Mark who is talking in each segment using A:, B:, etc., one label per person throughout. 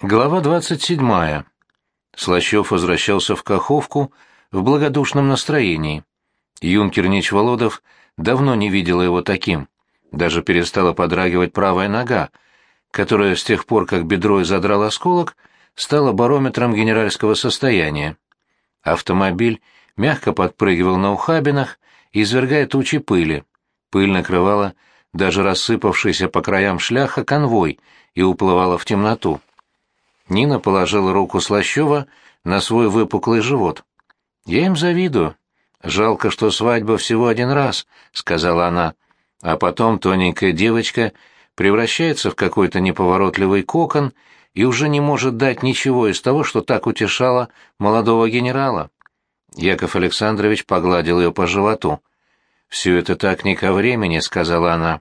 A: Глава 27. Слащев возвращался в Каховку в благодушном настроении. Юнкер Ничволодов давно не видела его таким. Даже перестала подрагивать правая нога, которая с тех пор, как бедро задрал осколок, стала барометром генеральского состояния. Автомобиль мягко подпрыгивал на ухабинах, извергая тучи пыли. Пыль накрывала даже рассыпавшийся по краям шляха конвой и уплывала в темноту. Нина положила руку Слащева на свой выпуклый живот. «Я им завидую. Жалко, что свадьба всего один раз», — сказала она. А потом тоненькая девочка превращается в какой-то неповоротливый кокон и уже не может дать ничего из того, что так утешало молодого генерала. Яков Александрович погладил ее по животу. «Все это так не ко времени», — сказала она.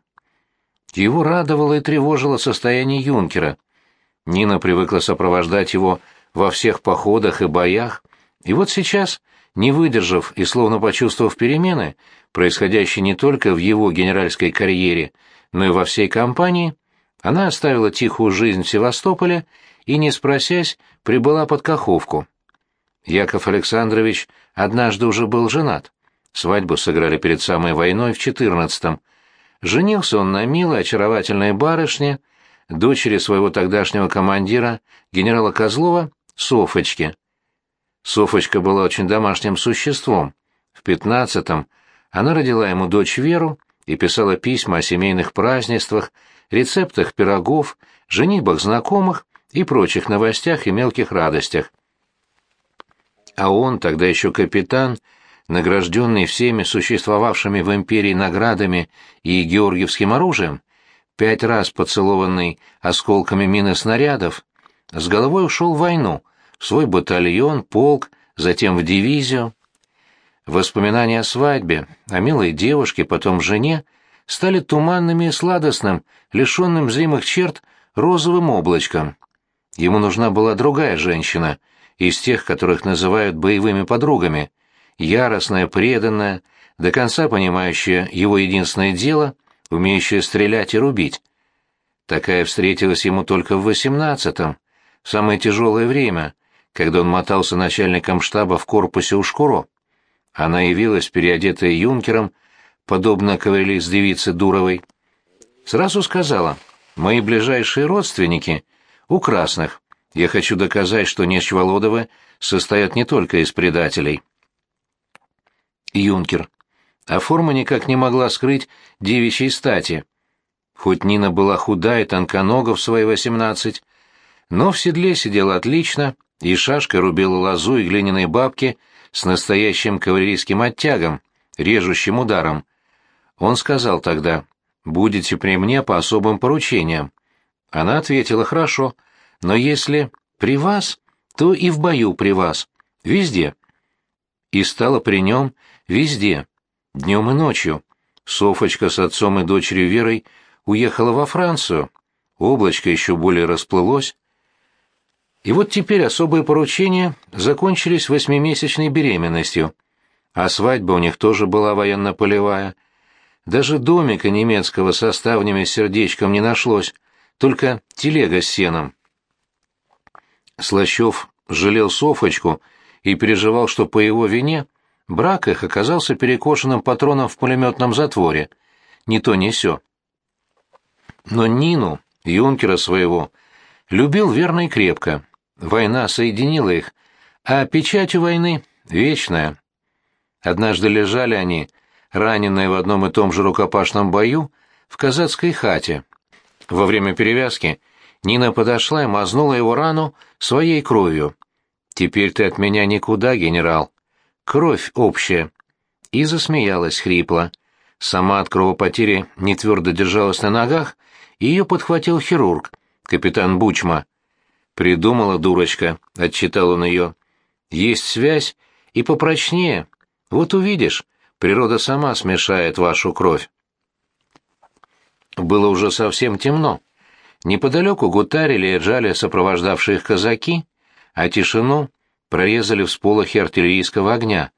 A: Его радовало и тревожило состояние юнкера. Нина привыкла сопровождать его во всех походах и боях, и вот сейчас, не выдержав и словно почувствовав перемены, происходящие не только в его генеральской карьере, но и во всей компании, она оставила тихую жизнь в Севастополе и, не спросясь, прибыла под Каховку. Яков Александрович однажды уже был женат. Свадьбу сыграли перед самой войной в четырнадцатом. Женился он на милой, очаровательной барышне, дочери своего тогдашнего командира, генерала Козлова, Софочке. Софочка была очень домашним существом. В пятнадцатом она родила ему дочь Веру и писала письма о семейных празднествах, рецептах пирогов, женитьбах знакомых и прочих новостях и мелких радостях. А он, тогда еще капитан, награжденный всеми существовавшими в империи наградами и георгиевским оружием, пять раз поцелованный осколками мины снарядов, с головой ушел в войну, в свой батальон, полк, затем в дивизию. Воспоминания о свадьбе, о милой девушке, потом жене, стали туманными и сладостным, лишенным зримых черт, розовым облачком. Ему нужна была другая женщина, из тех, которых называют боевыми подругами, яростная, преданная, до конца понимающая его единственное дело — умеющая стрелять и рубить. Такая встретилась ему только в восемнадцатом, в самое тяжелое время, когда он мотался начальником штаба в корпусе у Шкуро. Она явилась, переодетая юнкером, подобно кавалерист девицы Дуровой. Сразу сказала, «Мои ближайшие родственники у красных. Я хочу доказать, что Нечволодовы состоят не только из предателей». Юнкер а форма никак не могла скрыть девичьей стати. Хоть Нина была худая и тонконога в свои восемнадцать, но в седле сидела отлично и шашкой рубила лозу и глиняные бабки с настоящим кавалерийским оттягом, режущим ударом. Он сказал тогда, «Будете при мне по особым поручениям». Она ответила, «Хорошо, но если при вас, то и в бою при вас, везде». И стала при нем везде, Днем и ночью Софочка с отцом и дочерью Верой уехала во Францию. Облачко еще более расплылось. И вот теперь особые поручения закончились восьмимесячной беременностью. А свадьба у них тоже была военно-полевая. Даже домика немецкого со ставнями с сердечком не нашлось, только телега с сеном. Слащев жалел Софочку и переживал, что по его вине Брак их оказался перекошенным патроном в пулеметном затворе. Ни то, ни сё. Но Нину, юнкера своего, любил верно и крепко. Война соединила их, а печать у войны — вечная. Однажды лежали они, раненые в одном и том же рукопашном бою, в казацкой хате. Во время перевязки Нина подошла и мазнула его рану своей кровью. «Теперь ты от меня никуда, генерал», кровь общая. И засмеялась хрипло. Сама от кровопотери не твердо держалась на ногах, и ее подхватил хирург, капитан Бучма. «Придумала дурочка», — отчитал он ее. «Есть связь и попрочнее. Вот увидишь, природа сама смешает вашу кровь». Было уже совсем темно. Неподалеку гутарили и ржали сопровождавшие их казаки, а тишину прорезали всполохи артиллерийского огня.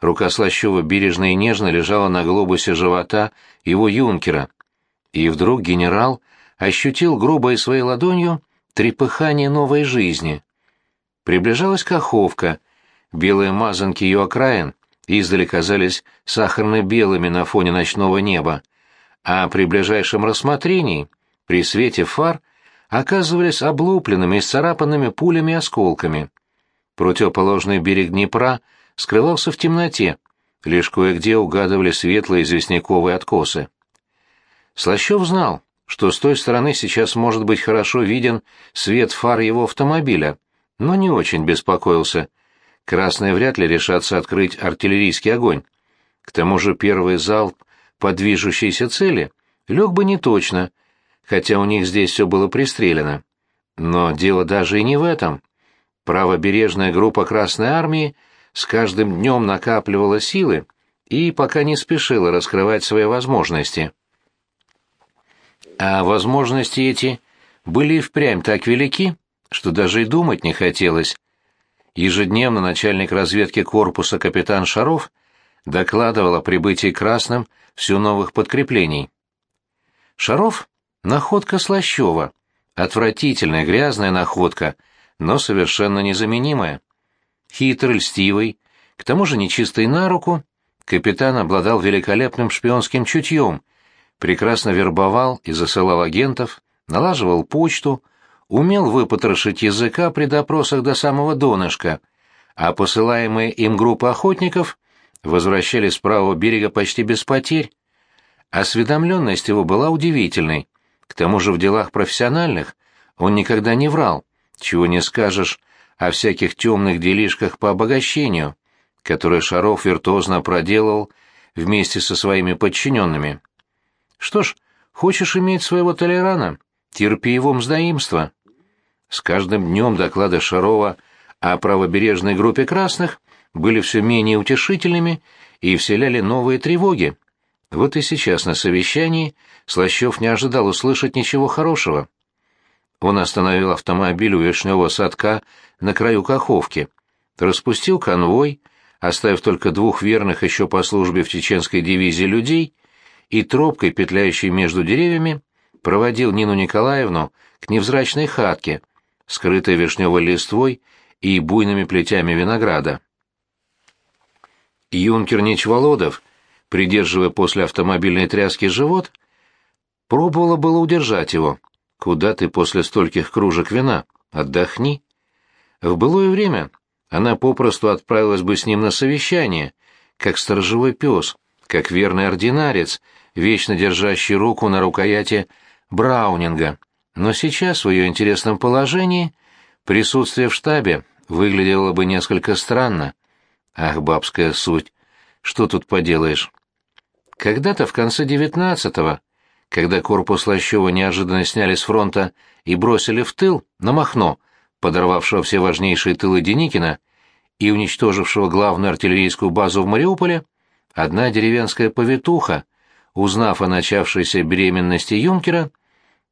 A: Рука Слащева бережно и нежно лежала на глобусе живота его юнкера. И вдруг генерал ощутил грубой своей ладонью трепыхание новой жизни. Приближалась Каховка, белые мазанки ее окраин издали казались сахарно-белыми на фоне ночного неба, а при ближайшем рассмотрении, при свете фар, оказывались облупленными и царапанными пулями и осколками. Противоположный берег Днепра скрывался в темноте, лишь кое-где угадывали светлые известняковые откосы. Слащев знал, что с той стороны сейчас может быть хорошо виден свет фар его автомобиля, но не очень беспокоился. Красные вряд ли решатся открыть артиллерийский огонь. К тому же первый залп по движущейся цели лег бы не точно, хотя у них здесь все было пристрелено. Но дело даже и не в этом. Правобережная группа Красной Армии с каждым днем накапливала силы и пока не спешила раскрывать свои возможности. А возможности эти были и впрямь так велики, что даже и думать не хотелось. Ежедневно начальник разведки корпуса капитан Шаров докладывал о прибытии красным все новых подкреплений. Шаров — находка Слащева, отвратительная грязная находка, но совершенно незаменимая. Хитрый, льстивый, к тому же нечистый на руку, капитан обладал великолепным шпионским чутьем — прекрасно вербовал и засылал агентов, налаживал почту, умел выпотрошить языка при допросах до самого донышка, а посылаемые им группы охотников возвращались с правого берега почти без потерь. Осведомленность его была удивительной. К тому же в делах профессиональных он никогда не врал, чего не скажешь о всяких темных делишках по обогащению, которые Шаров виртуозно проделал вместе со своими подчиненными. Что ж, хочешь иметь своего Толерана? Терпи его мздоимство. С каждым днем доклады Шарова о правобережной группе красных были все менее утешительными и вселяли новые тревоги. Вот и сейчас на совещании Слащев не ожидал услышать ничего хорошего. Он остановил автомобиль у вишневого садка на краю Каховки, распустил конвой, оставив только двух верных еще по службе в чеченской дивизии людей — и тропкой, петляющей между деревьями, проводил Нину Николаевну к невзрачной хатке, скрытой вишневой листвой и буйными плетями винограда. Юнкер Ничволодов, придерживая после автомобильной тряски живот, пробовала было удержать его. «Куда ты после стольких кружек вина? Отдохни». В былое время она попросту отправилась бы с ним на совещание, как сторожевой пес, как верный ординарец, вечно держащий руку на рукояти Браунинга, но сейчас в ее интересном положении присутствие в штабе выглядело бы несколько странно. Ах, бабская суть, что тут поделаешь? Когда-то в конце девятнадцатого, когда корпус Лощева неожиданно сняли с фронта и бросили в тыл, на Махно, подорвавшего все важнейшие тылы Деникина и уничтожившего главную артиллерийскую базу в Мариуполе, одна деревенская повитуха — узнав о начавшейся беременности юнкера,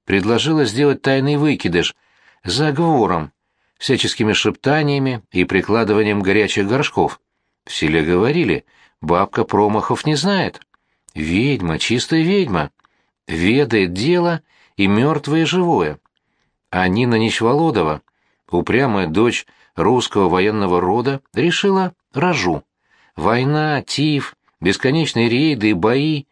A: предложила сделать тайный выкидыш заговором, всяческими шептаниями и прикладыванием горячих горшков. В селе говорили, бабка промахов не знает. Ведьма, чистая ведьма, ведает дело и мертвое и живое. А Нина Нищволодова, упрямая дочь русского военного рода, решила рожу. Война, тиф, бесконечные рейды и бои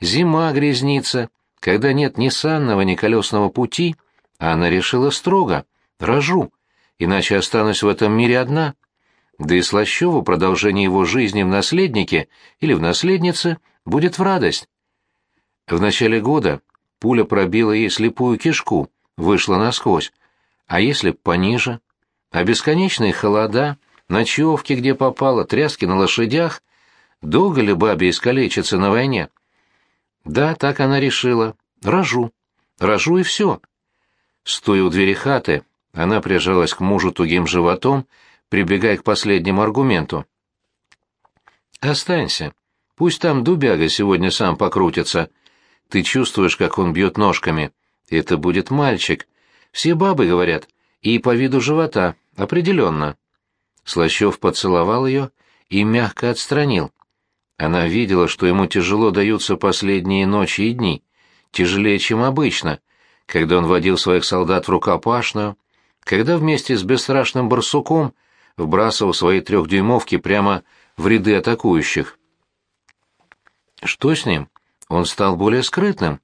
A: Зима грязнится, когда нет ни санного, ни колесного пути, она решила строго — рожу, иначе останусь в этом мире одна. Да и Слащеву продолжение его жизни в наследнике или в наследнице будет в радость. В начале года пуля пробила ей слепую кишку, вышла насквозь. А если б пониже? А бесконечные холода, ночевки, где попало, тряски на лошадях. Долго ли бабе искалечиться на войне? Да, так она решила. Рожу. Рожу и все. Стоя у двери хаты, она прижалась к мужу тугим животом, прибегая к последнему аргументу. «Останься. Пусть там дубяга сегодня сам покрутится. Ты чувствуешь, как он бьет ножками. Это будет мальчик. Все бабы говорят. И по виду живота. Определенно». Слащев поцеловал ее и мягко отстранил. Она видела, что ему тяжело даются последние ночи и дни, тяжелее, чем обычно, когда он водил своих солдат в рукопашную, когда вместе с бесстрашным барсуком вбрасывал свои трехдюймовки прямо в ряды атакующих. Что с ним? Он стал более скрытным.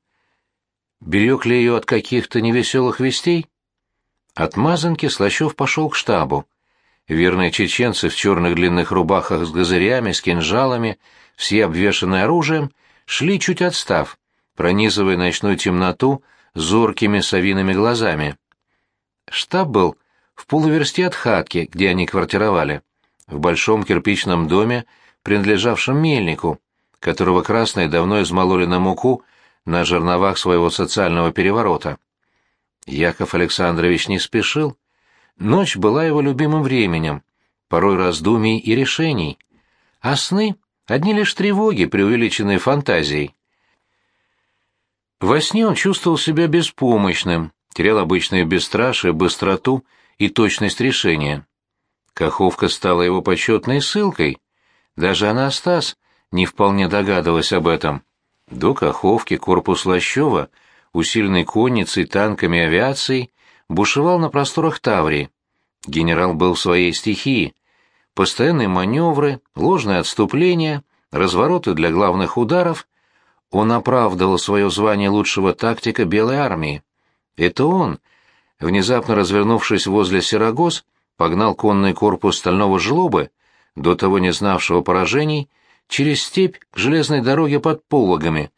A: Берег ли ее от каких-то невеселых вестей? От мазанки Слащев пошел к штабу. Верные чеченцы в черных длинных рубахах с газырями, с кинжалами, все обвешанные оружием, шли чуть отстав, пронизывая ночную темноту зоркими совиными глазами. Штаб был в полуверсте от хатки, где они квартировали, в большом кирпичном доме, принадлежавшем мельнику, которого красные давно измололи на муку на жерновах своего социального переворота. Яков Александрович не спешил. Ночь была его любимым временем, порой раздумий и решений. А сны — одни лишь тревоги, преувеличенные фантазией. Во сне он чувствовал себя беспомощным, терял обычное бесстрашие, быстроту и точность решения. Каховка стала его почетной ссылкой. Даже Анастас не вполне догадывалась об этом. До Каховки корпус Лощева, усиленный конницей, танками авиацией, бушевал на просторах Таврии. Генерал был в своей стихии. Постоянные маневры, ложные отступления, развороты для главных ударов он оправдывал свое звание лучшего тактика Белой армии. Это он, внезапно развернувшись возле Сирогоз, погнал конный корпус стального жлобы, до того не знавшего поражений, через степь к железной дороге под Пологами,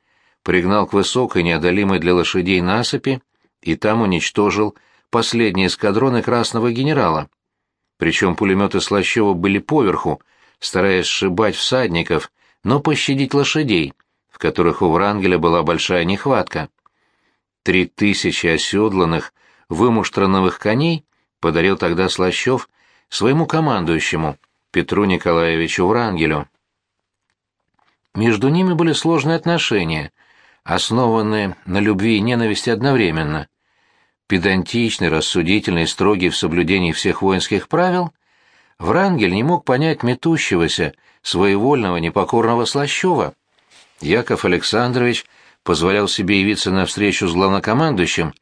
A: пригнал к высокой неодолимой для лошадей насыпи и там уничтожил последние эскадроны красного генерала. Причем пулеметы Слащева были поверху, стараясь сшибать всадников, но пощадить лошадей — в которых у Врангеля была большая нехватка. Три тысячи оседланных, вымуштранных коней подарил тогда Слащев своему командующему, Петру Николаевичу Врангелю. Между ними были сложные отношения, основанные на любви и ненависти одновременно. Педантичный, рассудительный, строгий в соблюдении всех воинских правил, Врангель не мог понять метущегося, своевольного, непокорного Слащева. Яков Александрович позволял себе явиться на встречу с главнокомандующим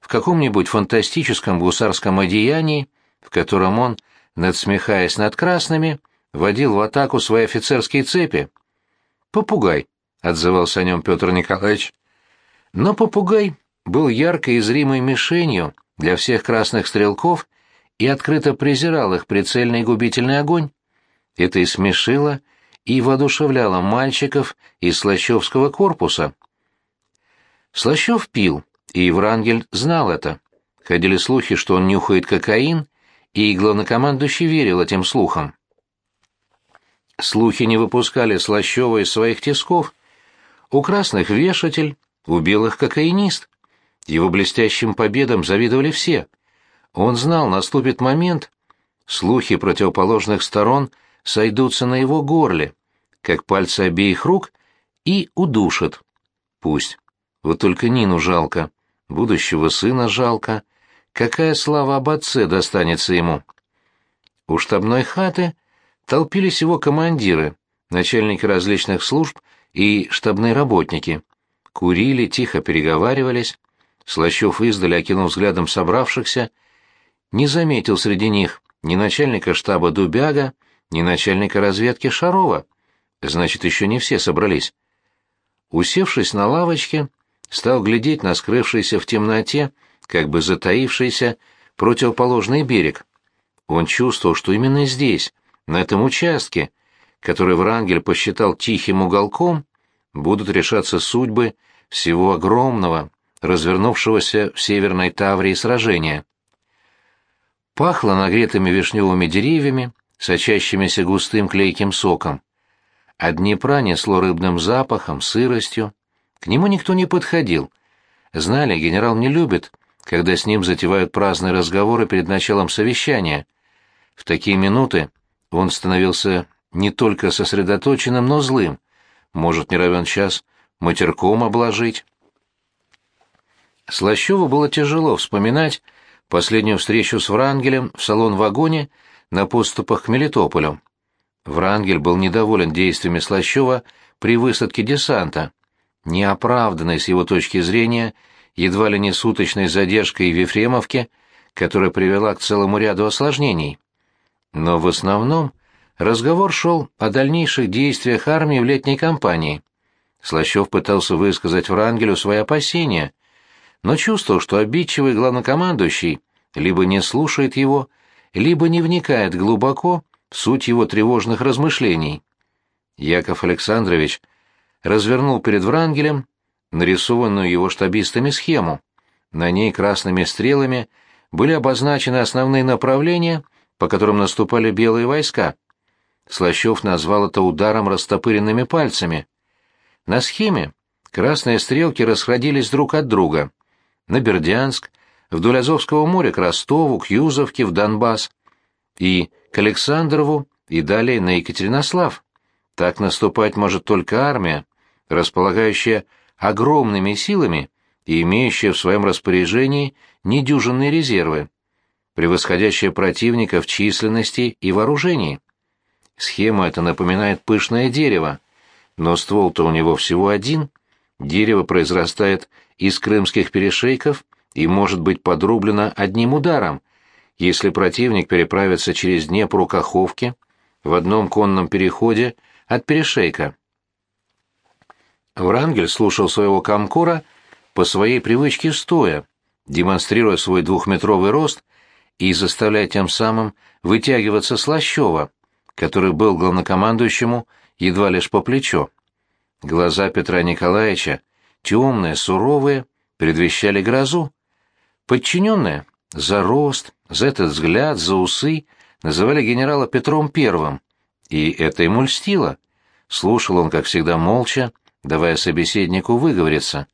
A: в каком-нибудь фантастическом гусарском одеянии, в котором он, надсмехаясь над красными, водил в атаку свои офицерские цепи. «Попугай», — отзывался о нем Петр Николаевич. Но попугай был яркой и зримой мишенью для всех красных стрелков и открыто презирал их прицельный губительный огонь. Это и смешило, и воодушевляла мальчиков из Слащевского корпуса. Слащев пил, и Врангель знал это. Ходили слухи, что он нюхает кокаин, и главнокомандующий верил этим слухам. Слухи не выпускали Слащева из своих тисков. У красных вешатель, у белых кокаинист. Его блестящим победам завидовали все. Он знал, наступит момент, слухи противоположных сторон — сойдутся на его горле, как пальцы обеих рук, и удушат. Пусть. Вот только Нину жалко, будущего сына жалко. Какая слава об отце достанется ему? У штабной хаты толпились его командиры, начальники различных служб и штабные работники. Курили, тихо переговаривались. Слащев издали, окинув взглядом собравшихся, не заметил среди них ни начальника штаба Дубяга, ни начальника разведки Шарова. Значит, еще не все собрались. Усевшись на лавочке, стал глядеть на скрывшийся в темноте, как бы затаившийся, противоположный берег. Он чувствовал, что именно здесь, на этом участке, который Врангель посчитал тихим уголком, будут решаться судьбы всего огромного, развернувшегося в Северной Таврии сражения. Пахло нагретыми вишневыми деревьями, сочащимися густым клейким соком. От Днепра несло рыбным запахом, сыростью. К нему никто не подходил. Знали, генерал не любит, когда с ним затевают праздные разговоры перед началом совещания. В такие минуты он становился не только сосредоточенным, но злым. Может, не равен час матерком обложить. Слащеву было тяжело вспоминать последнюю встречу с Врангелем в салон-вагоне на подступах к Мелитополю. Врангель был недоволен действиями Слащева при высадке десанта. Неоправданной с его точки зрения едва ли не суточной задержкой в Ефремовке, которая привела к целому ряду осложнений. Но в основном разговор шел о дальнейших действиях армии в летней кампании. Слащев пытался высказать Врангелю свои опасения, но чувствовал, что обидчивый главнокомандующий либо не слушает его, либо не вникает глубоко в суть его тревожных размышлений. Яков Александрович развернул перед Врангелем нарисованную его штабистами схему. На ней красными стрелами были обозначены основные направления, по которым наступали белые войска. Слащев назвал это ударом растопыренными пальцами. На схеме красные стрелки расходились друг от друга. На Бердянск, вдоль Азовского моря к Ростову, к Юзовке, в Донбасс. И к Александрову, и далее на Екатеринослав. Так наступать может только армия, располагающая огромными силами и имеющая в своем распоряжении недюжинные резервы, превосходящая противника в численности и вооружении. Схема эта напоминает пышное дерево, но ствол-то у него всего один. Дерево произрастает из крымских перешейков и может быть подрублено одним ударом, если противник переправится через Днепр у Каховки в одном конном переходе от перешейка. Врангель слушал своего комкора по своей привычке стоя, демонстрируя свой двухметровый рост и заставляя тем самым вытягиваться Слащева, который был главнокомандующему едва лишь по плечо. Глаза Петра Николаевича, темные, суровые, предвещали грозу. Подчиненные за рост, за этот взгляд, за усы называли генерала Петром Первым, и это ему льстило. Слушал он, как всегда, молча, давая собеседнику выговориться.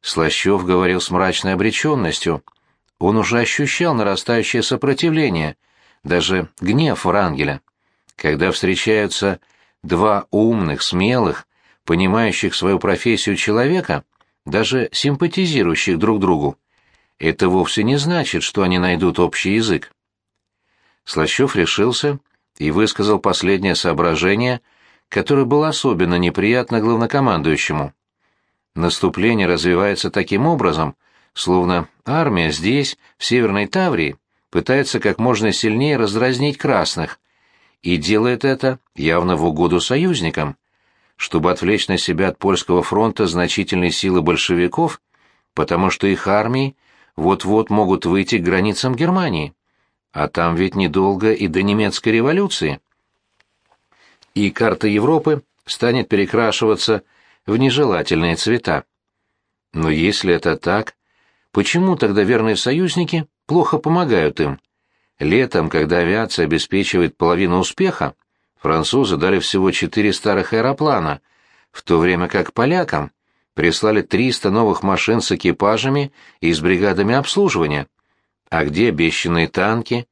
A: Слащев говорил с мрачной обреченностью. Он уже ощущал нарастающее сопротивление, даже гнев Врангеля. Когда встречаются два умных, смелых, понимающих свою профессию человека, даже симпатизирующих друг другу, это вовсе не значит, что они найдут общий язык. Слащев решился и высказал последнее соображение — которое было особенно неприятно главнокомандующему. Наступление развивается таким образом, словно армия здесь, в Северной Таврии, пытается как можно сильнее раздразнить красных, и делает это явно в угоду союзникам, чтобы отвлечь на себя от польского фронта значительные силы большевиков, потому что их армии вот-вот могут выйти к границам Германии, а там ведь недолго и до немецкой революции и карта Европы станет перекрашиваться в нежелательные цвета. Но если это так, почему тогда верные союзники плохо помогают им? Летом, когда авиация обеспечивает половину успеха, французы дали всего четыре старых аэроплана, в то время как полякам прислали 300 новых машин с экипажами и с бригадами обслуживания. А где обещанные танки?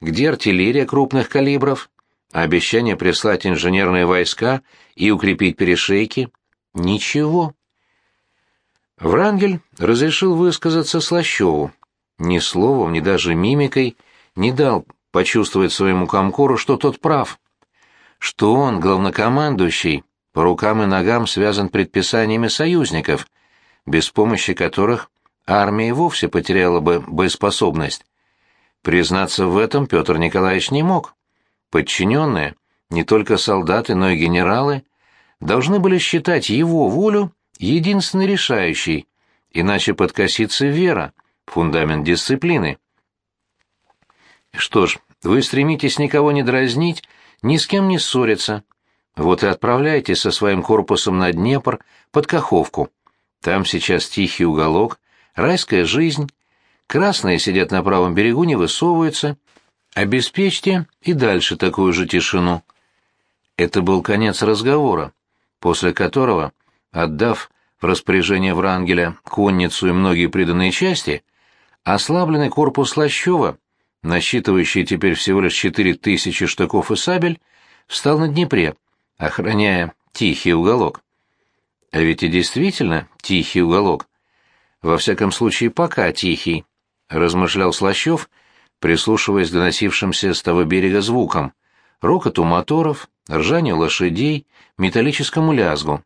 A: Где артиллерия крупных калибров? обещание прислать инженерные войска и укрепить перешейки — ничего. Врангель разрешил высказаться Слащеву. Ни словом, ни даже мимикой не дал почувствовать своему комкору, что тот прав. Что он, главнокомандующий, по рукам и ногам связан предписаниями союзников, без помощи которых армия вовсе потеряла бы боеспособность. Признаться в этом Петр Николаевич не мог. Подчиненные, не только солдаты, но и генералы, должны были считать его волю единственной решающей, иначе подкосится вера, фундамент дисциплины. Что ж, вы стремитесь никого не дразнить, ни с кем не ссориться. Вот и отправляйтесь со своим корпусом на Днепр под Каховку. Там сейчас тихий уголок, райская жизнь. Красные сидят на правом берегу, не высовываются, Обеспечьте и дальше такую же тишину. Это был конец разговора, после которого, отдав в распоряжение Врангеля конницу и многие приданные части, ослабленный корпус Лощева, насчитывающий теперь всего лишь четыре тысячи штыков и сабель, встал на Днепре, охраняя тихий уголок. А ведь и действительно тихий уголок. Во всяком случае, пока тихий, размышлял Слащев, — прислушиваясь к доносившимся с того берега звукам, рокоту моторов, ржанию лошадей, металлическому лязгу.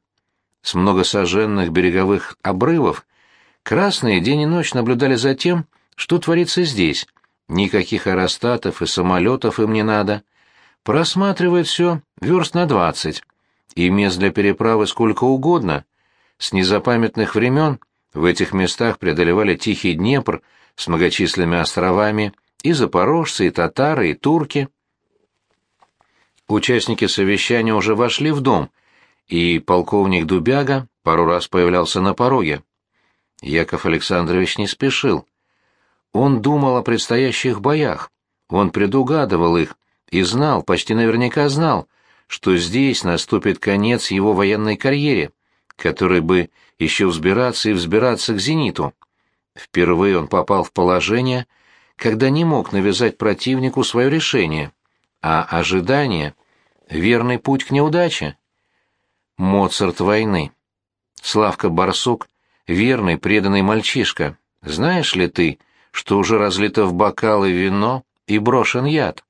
A: С многосоженных береговых обрывов Красные день и ночь наблюдали за тем, что творится здесь. Никаких аэростатов и самолетов им не надо. Просматривает все верст на двадцать. И мест для переправы сколько угодно. С незапамятных времен в этих местах преодолевали Тихий Днепр с многочисленными островами и запорожцы, и татары, и турки. Участники совещания уже вошли в дом, и полковник Дубяга пару раз появлялся на пороге. Яков Александрович не спешил. Он думал о предстоящих боях, он предугадывал их и знал, почти наверняка знал, что здесь наступит конец его военной карьере, который бы еще взбираться и взбираться к зениту. Впервые он попал в положение, когда не мог навязать противнику свое решение, а ожидание — верный путь к неудаче. Моцарт войны. Славка Барсук — верный, преданный мальчишка. Знаешь ли ты, что уже разлито в бокалы вино и брошен яд?